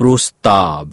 प्रस्ताव।